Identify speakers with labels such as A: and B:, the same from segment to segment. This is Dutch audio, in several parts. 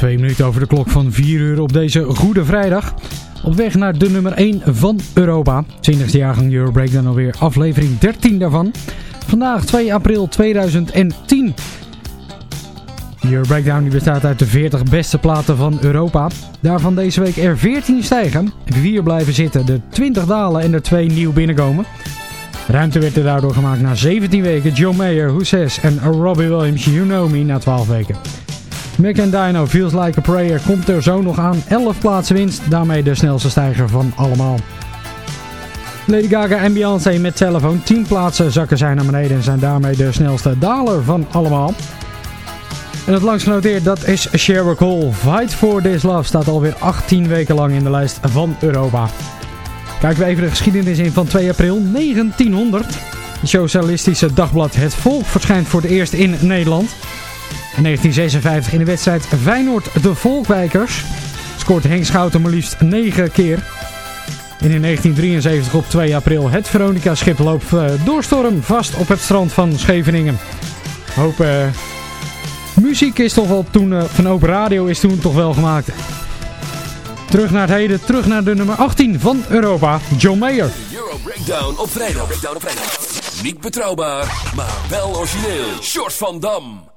A: Twee minuten over de klok van 4 uur op deze goede vrijdag. Op weg naar de nummer 1 van Europa. 20e jaargang Euro Breakdown alweer aflevering 13 daarvan. Vandaag 2 april 2010. De Euro Breakdown die bestaat uit de 40 beste platen van Europa. Daarvan deze week er 14 stijgen, 4 blijven zitten, de 20 dalen en er 2 nieuw binnenkomen. Ruimte werd er daardoor gemaakt na 17 weken. John Mayer, Who en Robbie Williams, You Know Me na 12 weken. Mac Dino, Feels Like a Prayer komt er zo nog aan. 11 plaatsen winst, daarmee de snelste stijger van allemaal. Lady Gaga en Beyoncé met telefoon. 10 plaatsen zakken zij naar beneden en zijn daarmee de snelste daler van allemaal. En het langst genoteerd, dat is Sheryl Cole. Fight for This Love staat alweer 18 weken lang in de lijst van Europa. Kijken we even de geschiedenis in van 2 april 1900. Het socialistische dagblad Het Volk verschijnt voor het eerst in Nederland. In 1956 in de wedstrijd Feyenoord de Volkwijkers scoort Henk Schouten maar liefst 9 keer. En in 1973 op 2 april het Veronica schip loopt uh, door storm vast op het strand van Scheveningen. Hoop uh, muziek is toch wel toen, uh, van open radio is toen toch wel gemaakt. Terug naar het heden, terug naar de nummer 18 van Europa, John Mayer.
B: Euro Breakdown op vrijdag. Breakdown op vrijdag. Niet betrouwbaar, maar wel origineel. Short van Dam.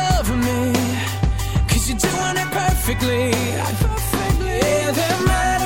C: love me Cause you're doing it perfectly, perfectly. Yeah, that matters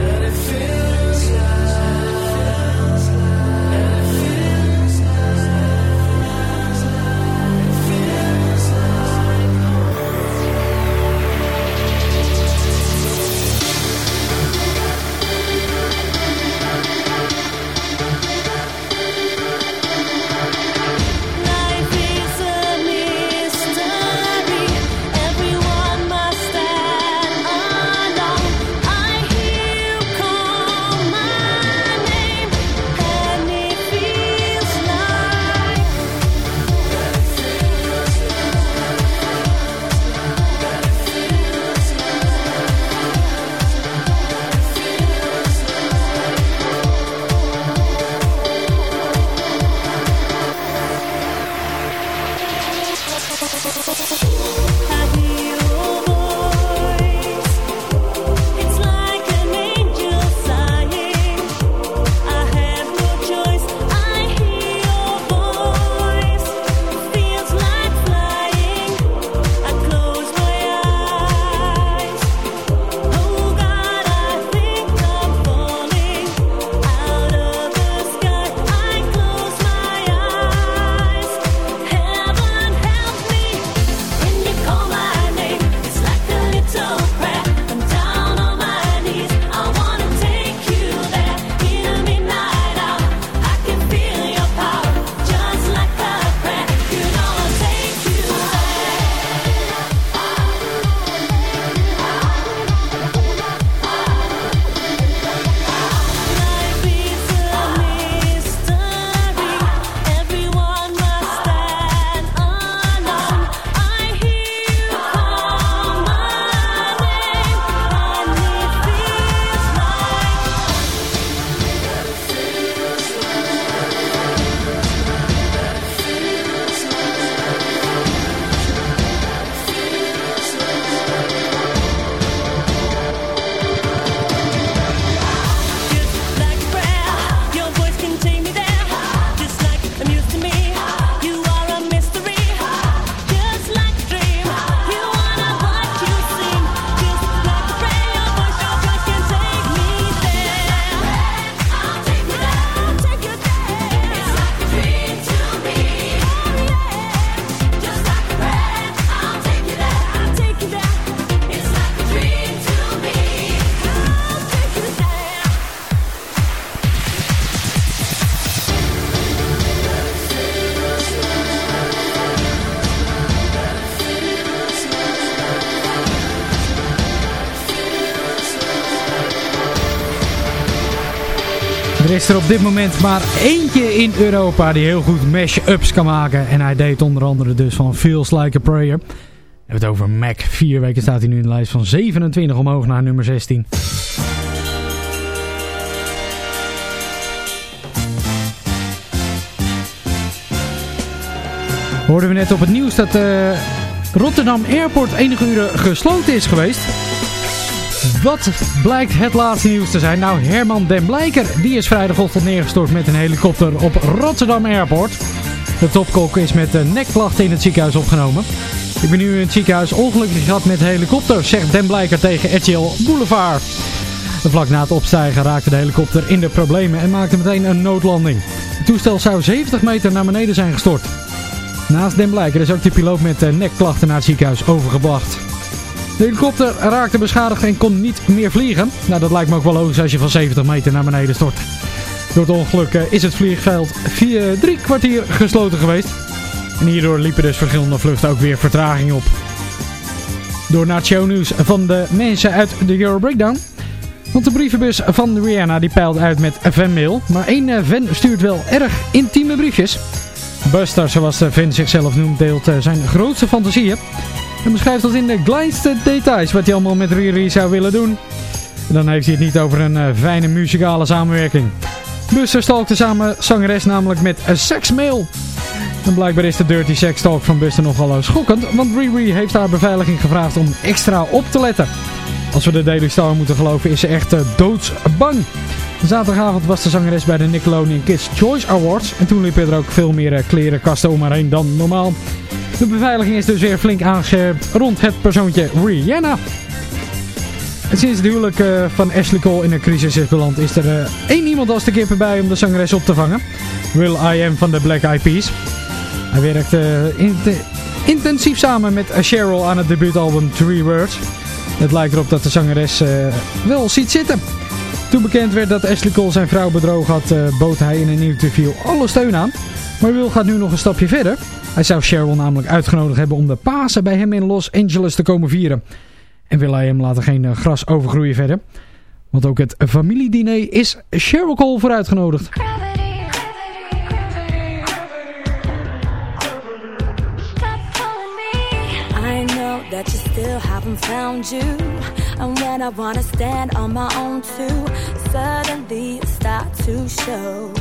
A: Is er op dit moment maar eentje in Europa die heel goed mash-ups kan maken. En hij deed onder andere dus van Feels Like a Prayer. We hebben het over Mac. Vier weken staat hij nu in de lijst van 27 omhoog naar nummer 16. Hoorden we net op het nieuws dat uh, Rotterdam Airport enige uren gesloten is geweest. Wat blijkt het laatste nieuws te zijn? Nou, Herman den Blijker die is vrijdagochtend neergestort met een helikopter op Rotterdam Airport. De topkok is met nekklachten in het ziekenhuis opgenomen. Ik ben nu in het ziekenhuis ongelukkig gehad met helikopter, zegt Den Blijker tegen RTL Boulevard. Vlak na het opstijgen raakte de helikopter in de problemen en maakte meteen een noodlanding. Het toestel zou 70 meter naar beneden zijn gestort. Naast Den Blijker is ook de piloot met nekklachten naar het ziekenhuis overgebracht. De helikopter raakte beschadigd en kon niet meer vliegen. Nou, dat lijkt me ook wel logisch als je van 70 meter naar beneden stort. Door het ongeluk eh, is het vliegveld vier, drie kwartier gesloten geweest. En hierdoor liepen dus verschillende vluchten ook weer vertraging op. Door naar het shownieuws van de mensen uit de Euro Breakdown. Want de brievenbus van Rihanna die peilt uit met fanmail. Maar één eh, fan stuurt wel erg intieme briefjes. Buster, zoals de fan zichzelf noemt, deelt eh, zijn grootste fantasieën. En beschrijft dat in de kleinste details wat hij allemaal met Riri zou willen doen. En dan heeft hij het niet over een uh, fijne muzikale samenwerking. Buster stalkte samen zangeres namelijk met een seksmail. En blijkbaar is de dirty sex talk van Buster nogal schokkend, want Riri heeft haar beveiliging gevraagd om extra op te letten. Als we de Daily Star moeten geloven is ze echt uh, doodsbang. Zaterdagavond was de zangeres bij de Nickelodeon Kids Choice Awards. En toen liepen er ook veel meer uh, klerenkasten om haar heen dan normaal. De beveiliging is dus weer flink aangescherpt rond het persoontje Rihanna. Sinds het huwelijk uh, van Ashley Cole in een crisis is beland, is er één iemand als de kippen bij om de zangeres op te vangen. Will I Am van de Black Eyed Peas. Hij werkt in intensief samen met Cheryl aan het debuutalbum Three Words. Het lijkt erop dat de zangeres wel ziet zitten. Toen bekend werd dat Ashley Cole zijn vrouw bedrogen had, bood hij in een interview alle steun aan. Maar Will gaat nu nog een stapje verder. Hij zou Cheryl namelijk uitgenodigd hebben om de Pasen bij hem in Los Angeles te komen vieren. En wil hij hem laten geen gras overgroeien verder. Want ook het familiediner is Cheryl Cole voor uitgenodigd.
D: Still haven't found you And when I wanna stand on my own too Suddenly start to show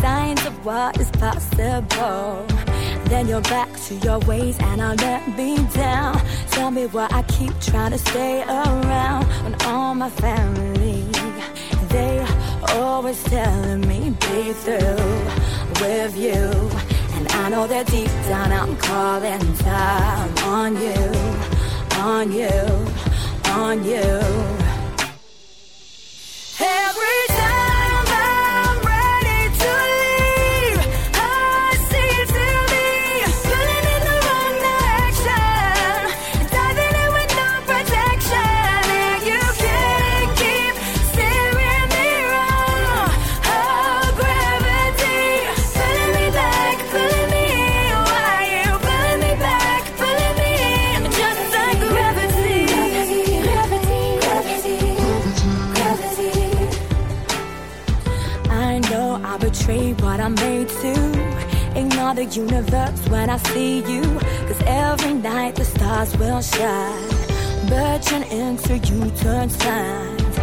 D: Signs of what is possible Then you're back to your ways and I'll let me down. Tell me why I keep trying to stay around when all my family, they always telling me be through with you. And I know that deep down I'm calling time on you, on you, on you. The universe when I see you. Cause every night the stars will shine. Birching into you turn signs.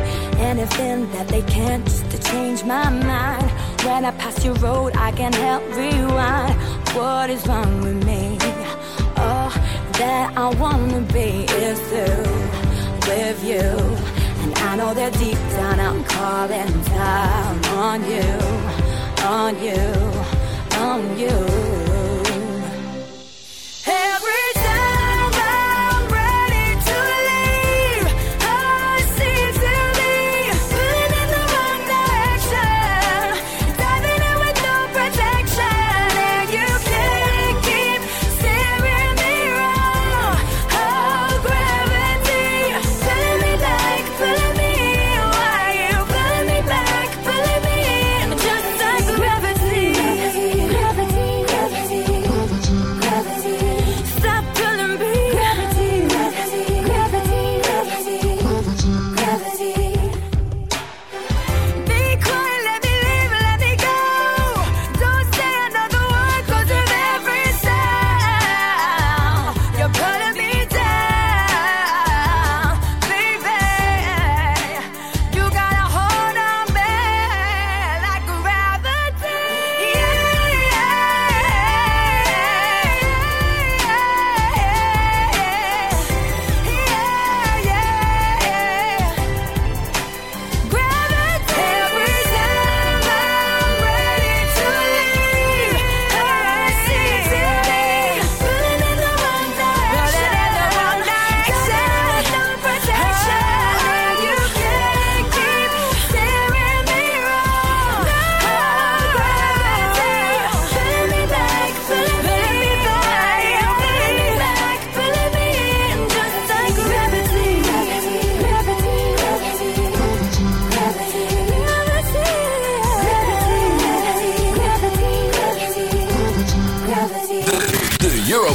D: Anything that they can just to change my mind. When I pass your road, I can help rewind. What is wrong with me? Oh, that I wanna be is through with you. And I know that deep down I'm calling down on you, on you on you.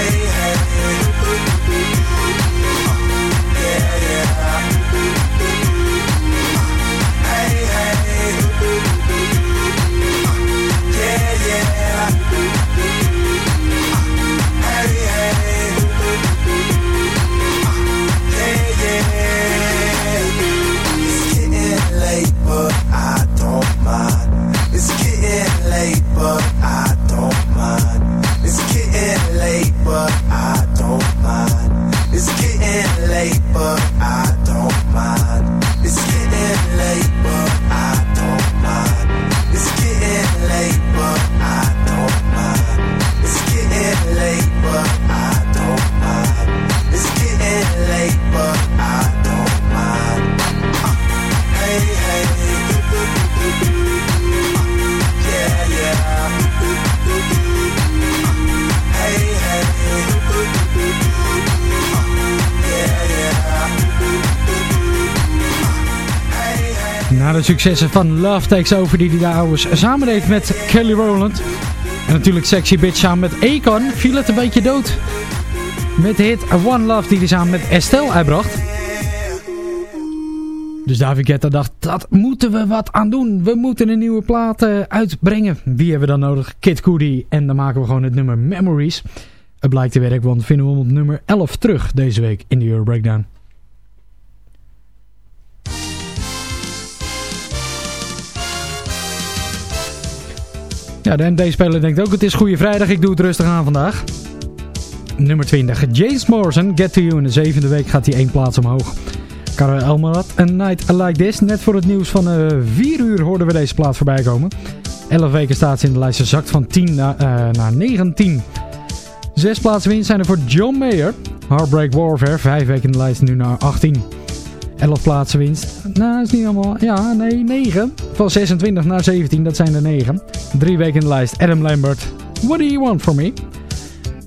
E: Hey, hey, yeah, yeah.
A: Successen van Love Takes Over die hij daar ouwens samen deed met Kelly Rowland. En natuurlijk Sexy Bitch samen met Akon viel het een beetje dood. Met de hit One Love die hij samen met Estelle uitbracht. Dus David Guetta dacht, dat moeten we wat aan doen. We moeten een nieuwe plaat eh, uitbrengen. Wie hebben we dan nodig? Kid Cudi. En dan maken we gewoon het nummer Memories. Het blijkt te werk, want vinden we hem op nummer 11 terug deze week in de Euro Breakdown. Ja, de MD-speler denkt ook, het is Goede Vrijdag, ik doe het rustig aan vandaag. Nummer 20, James Morrison, Get To You. In de zevende week gaat hij één plaats omhoog. Caro Elmarat, A Night Like This. Net voor het nieuws van uh, 4 uur hoorden we deze plaat voorbij komen. 11 weken staat ze in de lijst, ze zakt van 10 naar, uh, naar 19. Zes plaatsen winst zijn er voor John Mayer. Heartbreak Warfare, 5 weken in de lijst, nu naar 18. 11 plaatsen winst. Nou, is niet allemaal... Ja, nee, 9. Van 26 naar 17, dat zijn er 9. 3 weken in de lijst. Adam Lambert. What do you want from me?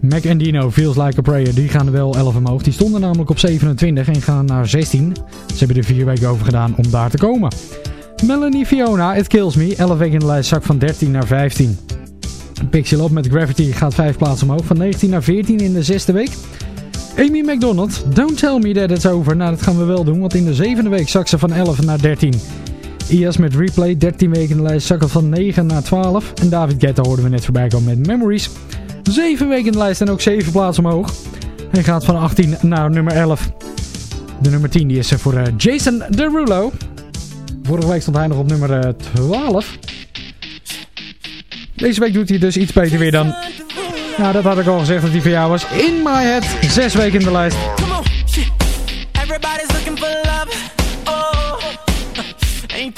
A: Mac and Dino, Feels Like a Prayer. Die gaan er wel 11 omhoog. Die stonden namelijk op 27 en gaan naar 16. Ze hebben er 4 weken over gedaan om daar te komen. Melanie Fiona, It Kills Me. 11 weken in de lijst, zak van 13 naar 15. Pixel Up met Gravity gaat 5 plaatsen omhoog. Van 19 naar 14 in de zesde week. Amy McDonald, Don't Tell Me That It's Over. Nou, dat gaan we wel doen, want in de zevende week zak ze van 11 naar 13. IAS met Replay, 13 weken in de lijst, zakken van 9 naar 12. En David Guetta hoorden we net voorbij komen met Memories. 7 weken in de lijst en ook 7 plaatsen omhoog. Hij gaat van 18 naar nummer 11.
C: De nummer 10 die is voor Jason Derulo. Vorige week stond hij nog op nummer 12. Deze week doet hij dus iets beter weer dan... Nou, dat had ik al gezegd dat hij voor jou was. In My Head. Zes weken in de lijst. Come on, shit. Everybody's looking for love. Oh, ain't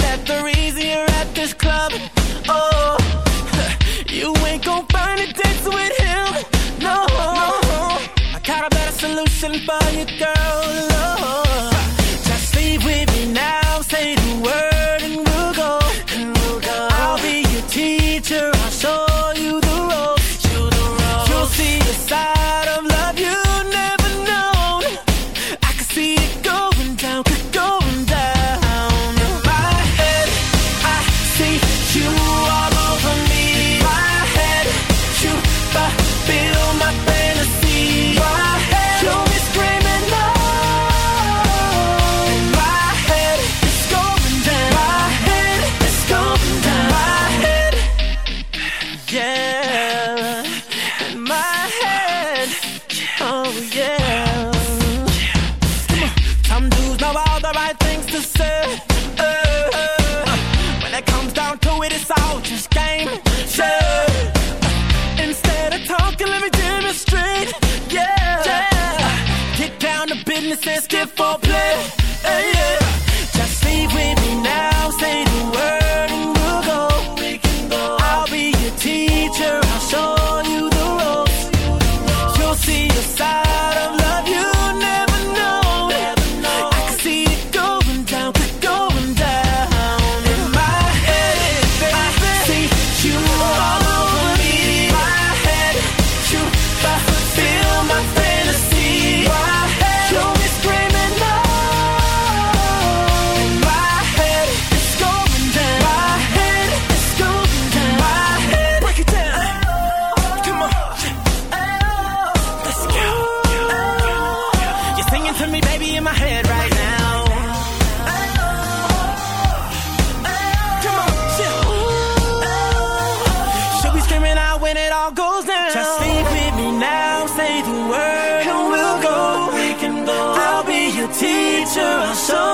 C: picture I saw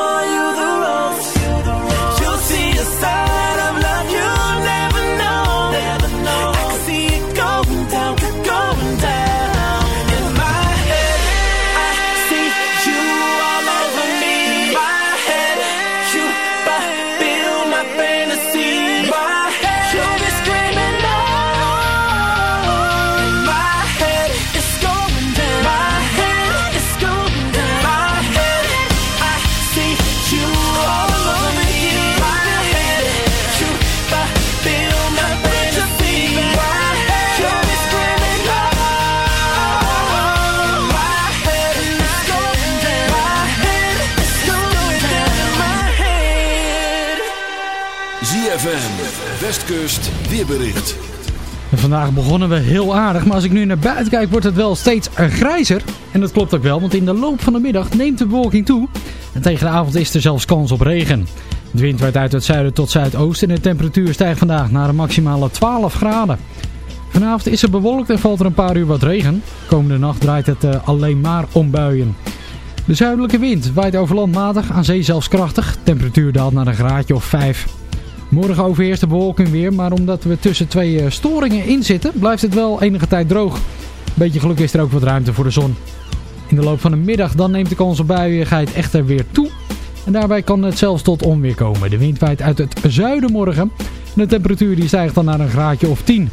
F: Westkust weerbericht.
C: Vandaag begonnen we heel aardig, maar als ik nu naar buiten kijk wordt het wel steeds grijzer. En dat klopt ook wel, want in de loop van de middag neemt de bewolking toe. En tegen de avond is er zelfs kans op regen. De wind waait uit het zuiden tot zuidoosten en de temperatuur stijgt vandaag naar een maximale 12 graden. Vanavond is het bewolkt en valt er een paar uur wat regen. Komende nacht draait het uh, alleen maar om buien. De zuidelijke wind waait over land matig, aan zee zelfs krachtig. Temperatuur daalt naar een graadje of 5. Morgen overheerst de bewolking weer, maar omdat we tussen twee eh, storingen in zitten, blijft het wel enige tijd droog. Beetje geluk is er ook wat ruimte voor de zon. In de loop van de middag dan neemt de kans op buiigheid echter weer toe. En daarbij kan het zelfs tot onweer komen. De wind waait uit het zuiden morgen. En de temperatuur die stijgt dan naar een graadje of 10.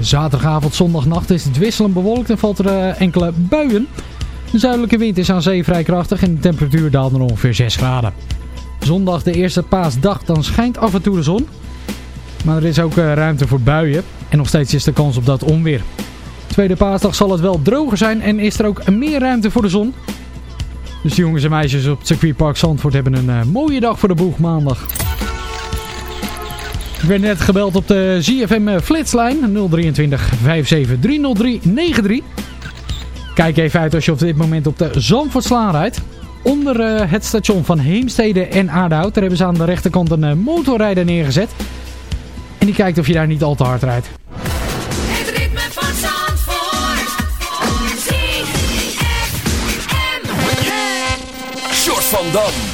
C: Zaterdagavond, zondagnacht is het wisselend bewolkt en valt er eh, enkele buien. De zuidelijke wind is aan zee vrij krachtig en de temperatuur daalt naar ongeveer 6 graden. Zondag de eerste paasdag, dan schijnt af en toe de zon. Maar er is ook eh, ruimte voor buien. En nog steeds is de kans op dat onweer. Tweede paasdag zal het wel droger zijn en is er ook meer ruimte voor de zon. Dus de jongens en meisjes op circuitpark Zandvoort hebben een uh, mooie dag voor de boeg maandag. Ik werd net gebeld op de ZFM eh, Flitslijn 023 57 303 93. Kijk even uit als je op dit moment op de Zandvoortslaan rijdt onder uh, het station van Heemstede en Aardehout. Daar hebben ze aan de rechterkant een uh, motorrijder neergezet. En die kijkt of je daar niet al te hard rijdt. Het ritme van Zandvoort.
B: van Dam.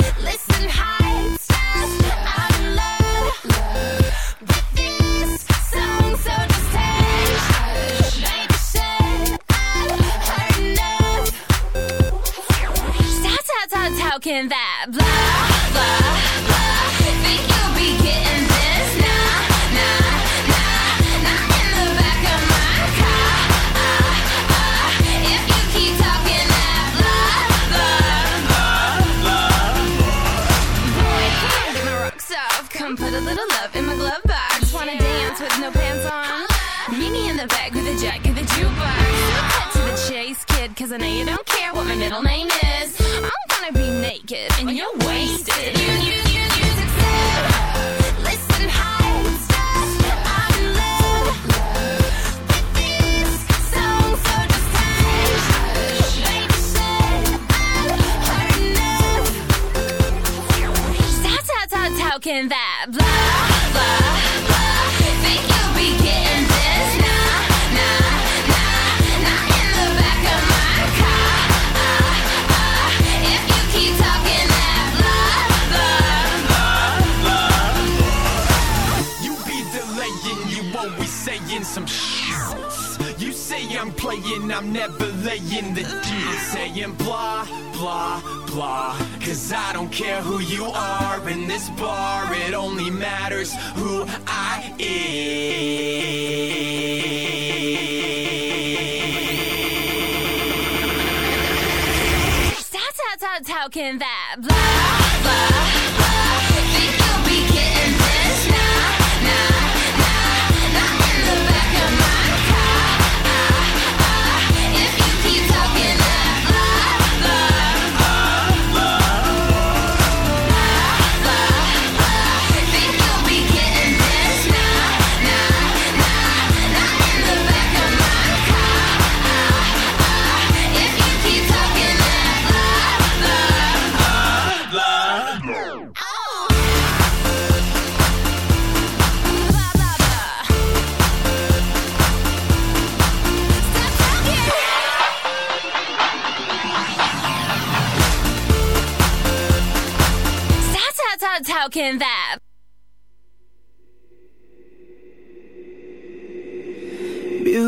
G: how can that blah blah. Cause I know you don't care what my middle name is. I'm gonna be naked and you're wasted. You, you, you, succeed. Listen, I'm in love this I've that
H: playing, I'm never laying the deal. Saying blah, blah, blah. Cause I don't care who you are in this bar, it only matters who I am.
G: Stop, stop, stop talking that blah, blah, blah.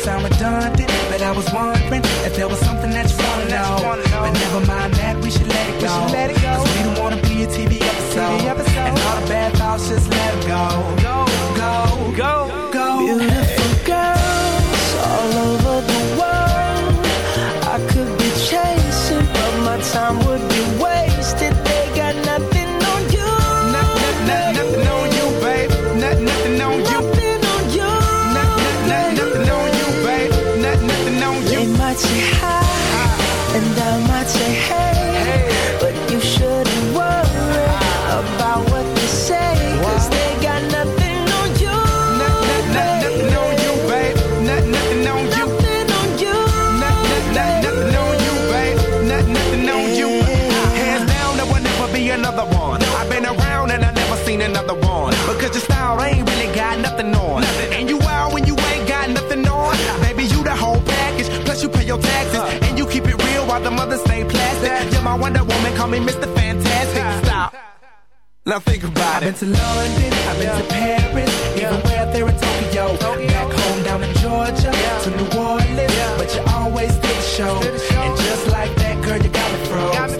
I: Sound redundant, but I was wondering if there was something that you wanna know. But never mind that, we should let it go. Cause we don't wanna be a TV episode. And all the bad thoughts, just let them go. Go, go, go, go.
C: Beautiful girls all over the world. I could be chasing, but my time would another
I: one.
C: I've been around and I never seen another one. Because your style ain't really got nothing on.
I: And you out when you ain't got nothing on. Baby, you the whole package. Plus you pay your taxes. And you keep it real while the mothers stay plastic. You're my Wonder Woman, call me Mr. Fantastic. Stop. Now think about
C: I've
I: it.
C: I've been to London, I've been to Paris, even where there in Tokyo. Back home down in Georgia, to New Orleans, but you always did the show. And just like that, girl, you got me froze.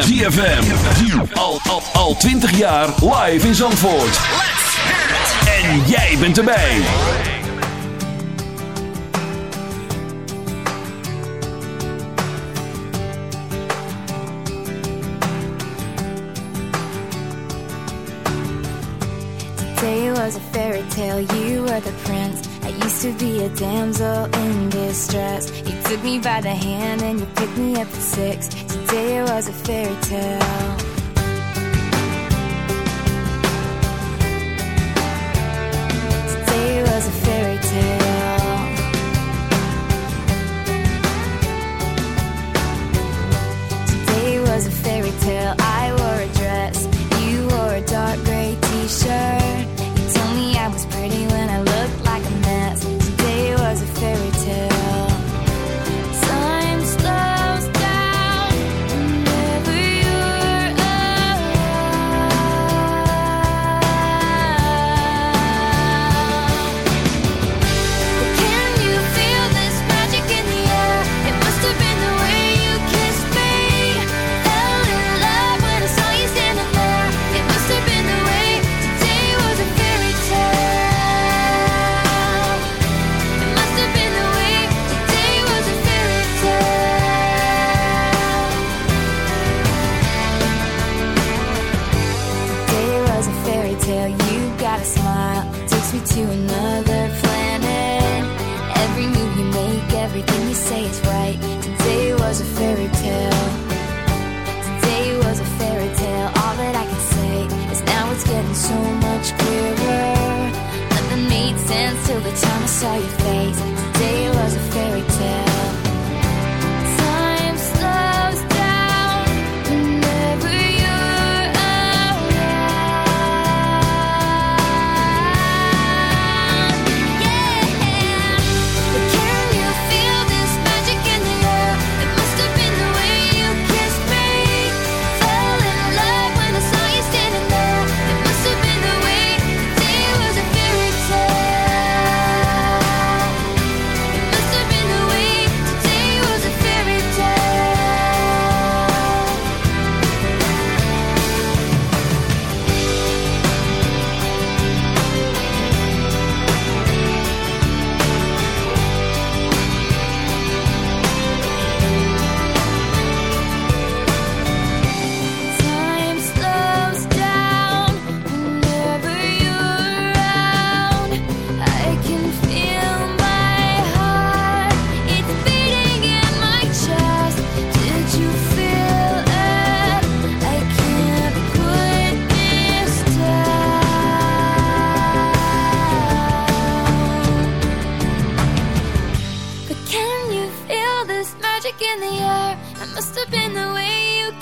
B: ZFM. ZFM. Al, al, al 20 jaar live in Zandvoort. En jij bent erbij.
D: Today was a fairy tale, you were the prince. I used to be a damsel in distress. You took me by the hand and you picked me up at six. Today was a fairy tale.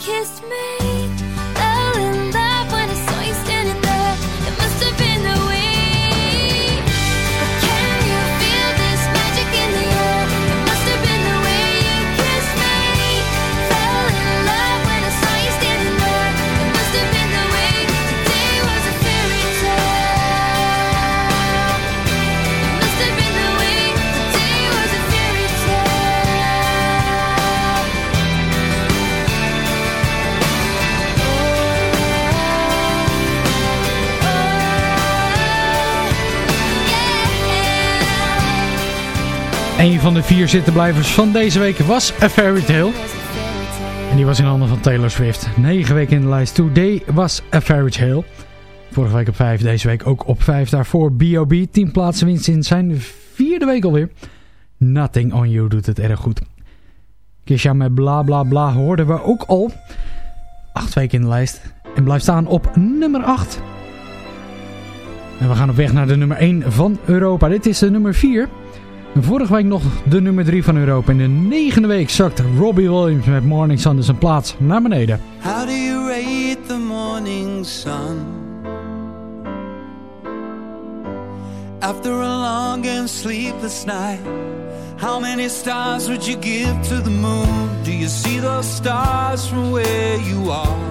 D: kissed me.
A: Een van de vier zittenblijvers van deze week was A Fairy Tale. En die was in handen van Taylor Swift. 9 weken in de lijst. Today was A Fairy Tale. Vorige week op 5, deze week ook op 5. Daarvoor B.O.B. 10 plaatsen winst in zijn vierde week alweer. Nothing on You doet het erg goed. Kisha met bla bla bla hoorden we ook al. 8 weken in de lijst. En blijft staan op nummer 8. En we gaan op weg naar de nummer 1 van Europa. Dit is de nummer 4. Vorige week nog de nummer 3 van Europa. In de negende week zakt Robbie Williams met Morning Sun dus een plaats naar beneden.
J: How do you rate the morning sun? After a long and sleepless night, how many stars would you give to the moon? Do you see those stars from where you are?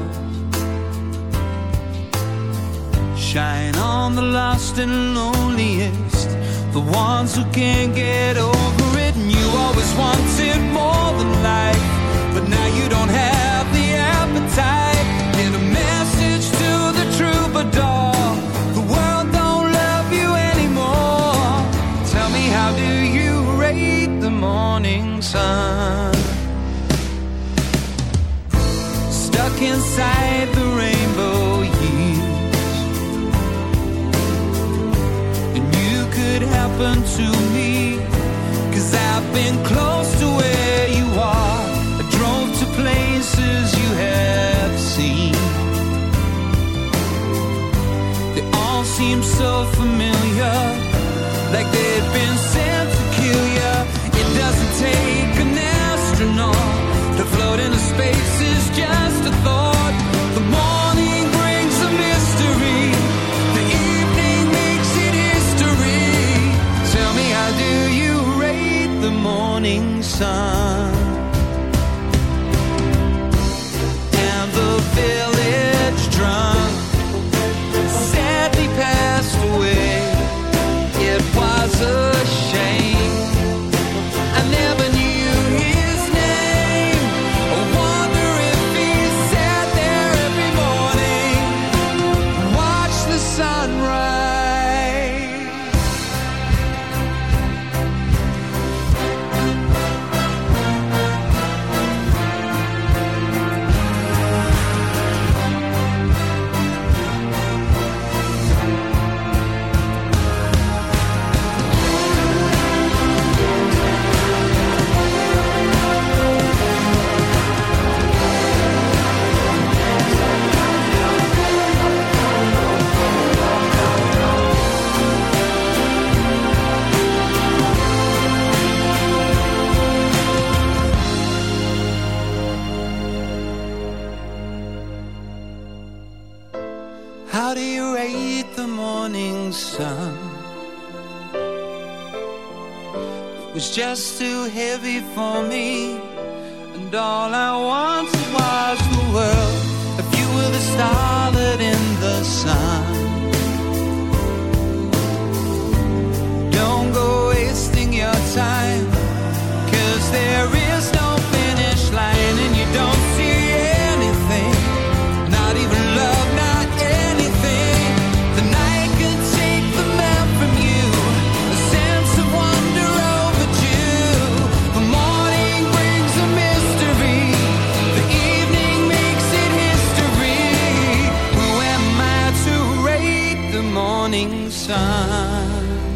J: Shine on the lost and loneliest, the ones who can't get over it. And you always wanted more than life, but now you don't have just too heavy for me, and all I wanted was the world. If you were the starlet in the sun, don't go wasting your time,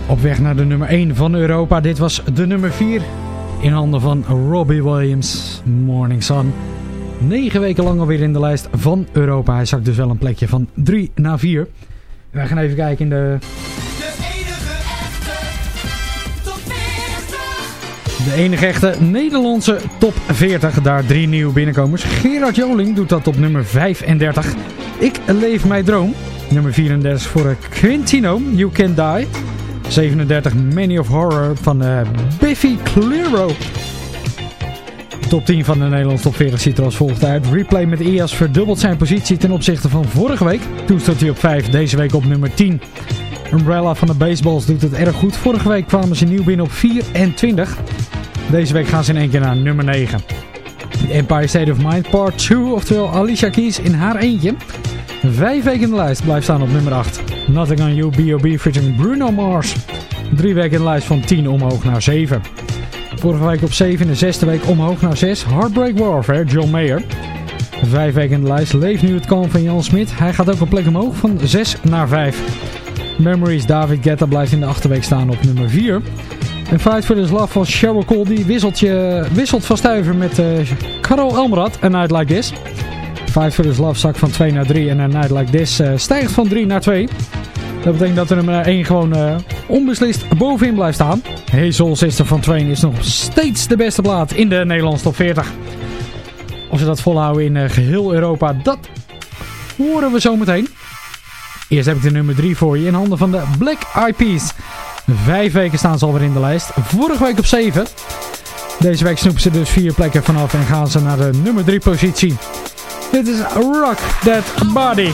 A: Op weg naar de nummer 1 van Europa. Dit was de nummer 4 in handen van Robbie Williams. Morning Sun. 9 weken lang alweer in de lijst van Europa. Hij zakt dus wel een plekje van 3 naar 4. Wij gaan even kijken in de, de enige echte Nederlandse top 40. Daar drie nieuwe binnenkomers. Gerard Joling doet dat op nummer 35. Ik leef mijn droom. Nummer 34 voor Quintino, You Can Die. 37 Many of Horror van eh, Biffy Clyro. Top 10 van de Nederlandse top 40 ziet er als volgt uit. Replay met IAS verdubbelt zijn positie ten opzichte van vorige week. Toen stond hij op 5, deze week op nummer 10. Umbrella van de Baseballs doet het erg goed. Vorige week kwamen ze nieuw binnen op 24. Deze week gaan ze in één keer naar nummer 9. Empire State of Mind Part 2, oftewel Alicia Keys in haar eentje. Vijf weken in de lijst blijft staan op nummer 8. Nothing on You, B.O.B. featuring Bruno Mars. Drie weken in de lijst van 10 omhoog naar 7. Vorige week op 7, in de zesde week omhoog naar 6. Heartbreak Warfare, John Mayer. Vijf weken in de lijst leeft nu het kalm van Jan Smit. Hij gaat ook een plek omhoog van 6 naar 5. Memories, David Guetta blijft in de achterweek staan op nummer 4. En Fight for This Love van Cheryl Cole, die wisselt, wisselt van stuiver met uh, Carol Elmrad, A Night Like This. Fight for This Love zak van 2 naar 3 en A Night Like This uh, stijgt van 3 naar 2. Dat betekent dat er nummer 1 gewoon uh, onbeslist bovenin blijft staan. Hey Soul Sister van Train is nog steeds de beste plaat in de Nederlandse top 40. Of ze dat volhouden in uh, geheel Europa, dat horen we zo meteen. Eerst heb ik de nummer 3 voor je in handen van de Black Eyed Peas. Vijf weken staan ze alweer in de lijst. Vorige week op 7. Deze week snoepen ze dus vier plekken vanaf en gaan ze naar de nummer 3 positie. Dit is Rock That Body.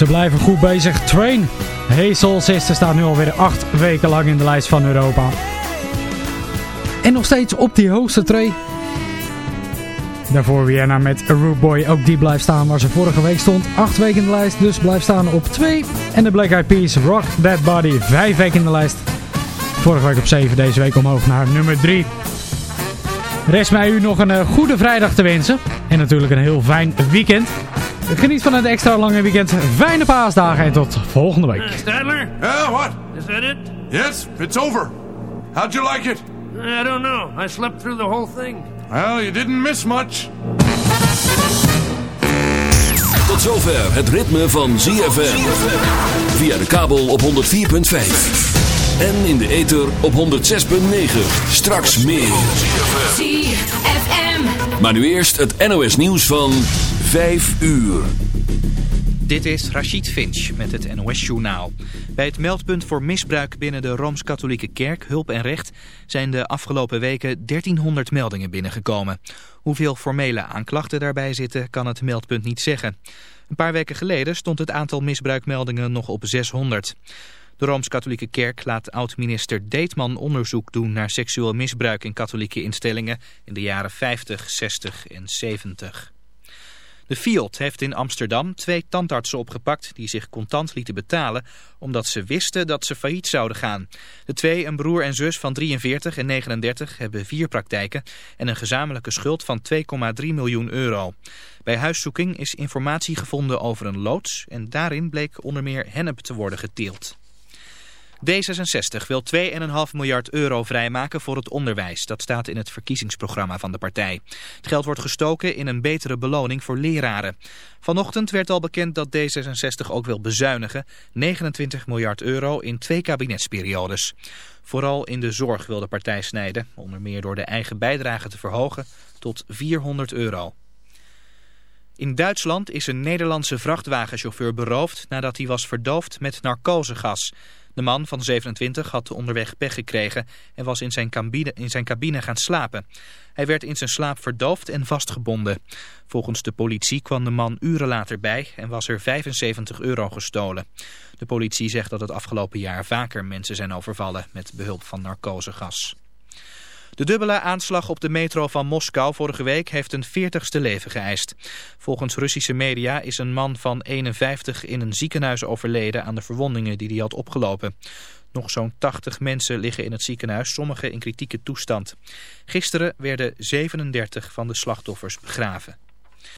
A: Ze blijven goed bezig. Train. Hey Soul staat nu alweer acht weken lang in de lijst van Europa. En nog steeds op die hoogste tree. Daarvoor Vienna met A Boy. Ook die blijft staan waar ze vorige week stond. Acht weken in de lijst, dus blijft staan op 2. En de Black Eyed Peas Rock That Body. Vijf weken in de lijst. Vorige week op 7, deze week omhoog naar nummer 3. Rest mij u nog een eh, goede vrijdag te wensen. En natuurlijk een heel fijn weekend. Geniet van het extra lange weekend. Fijne paasdagen en tot volgende week.
K: Stadler?
L: Yeah, what?
K: Is that it?
L: Yes, it's over. How'd you like it?
K: I don't know. I slept through the whole thing.
L: Well, you didn't miss much.
B: Tot zover het ritme van ZFM. Via de kabel op 104.5. En in de ether op 106.9. Straks meer.
F: ZFM.
B: Maar nu eerst het NOS nieuws van 5 uur.
M: Dit is Rachid Finch met het NOS-journaal. Bij het meldpunt voor misbruik binnen de Rooms-Katholieke Kerk, Hulp en Recht... zijn de afgelopen weken 1300 meldingen binnengekomen. Hoeveel formele aanklachten daarbij zitten, kan het meldpunt niet zeggen. Een paar weken geleden stond het aantal misbruikmeldingen nog op 600. De Rooms-Katholieke Kerk laat oud-minister Deetman onderzoek doen... naar seksueel misbruik in katholieke instellingen in de jaren 50, 60 en 70. De Fiat heeft in Amsterdam twee tandartsen opgepakt die zich contant lieten betalen omdat ze wisten dat ze failliet zouden gaan. De twee, een broer en zus van 43 en 39, hebben vier praktijken en een gezamenlijke schuld van 2,3 miljoen euro. Bij huiszoeking is informatie gevonden over een loods en daarin bleek onder meer hennep te worden geteeld. D66 wil 2,5 miljard euro vrijmaken voor het onderwijs. Dat staat in het verkiezingsprogramma van de partij. Het geld wordt gestoken in een betere beloning voor leraren. Vanochtend werd al bekend dat D66 ook wil bezuinigen. 29 miljard euro in twee kabinetsperiodes. Vooral in de zorg wil de partij snijden. Onder meer door de eigen bijdrage te verhogen tot 400 euro. In Duitsland is een Nederlandse vrachtwagenchauffeur beroofd nadat hij was verdoofd met narcosegas. De man van 27 had onderweg pech gekregen en was in zijn, cabine, in zijn cabine gaan slapen. Hij werd in zijn slaap verdoofd en vastgebonden. Volgens de politie kwam de man uren later bij en was er 75 euro gestolen. De politie zegt dat het afgelopen jaar vaker mensen zijn overvallen met behulp van narcosegas. De dubbele aanslag op de metro van Moskou vorige week heeft een 40ste leven geëist. Volgens Russische media is een man van 51 in een ziekenhuis overleden aan de verwondingen die hij had opgelopen. Nog zo'n 80 mensen liggen in het ziekenhuis, sommigen in kritieke toestand. Gisteren werden 37 van de slachtoffers begraven.